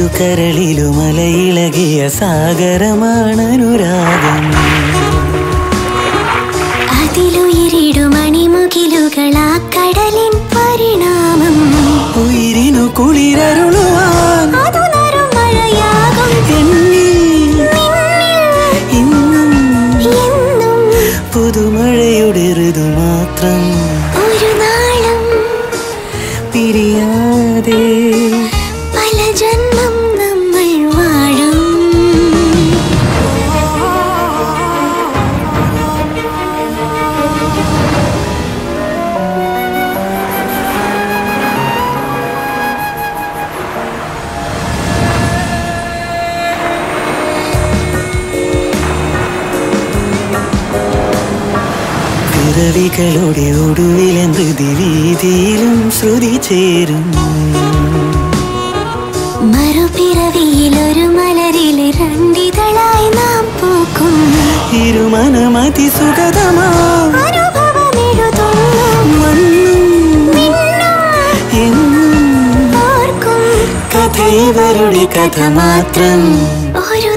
കരളിലു മലയിളകിയ സാഗരമാണ് അനുരാഗം. അതിലുയരിടുമണിമുകിലുകളാ കടലിൻ പരിണാമം. ഉയിരിനു കുളിരരുളുവാൻ. പുതുമഴയുടെ ഋതു മാത്രം. ഒരു നാളും പിരിയാതെ പല ജന്മം പിറവികളുടെ ഒടുവിലെ മൃതിവീതിയിലും ശ്രുതി ചേരും. മറുപിറവിയിലൊരു ഒരു മലരിൽ രണ്ടിതളായി നാം പൂക്കും. ഇരുമനമതി സുഗതമാ എന്നും ഓർക്കും കഥ മാത്രം ഒരു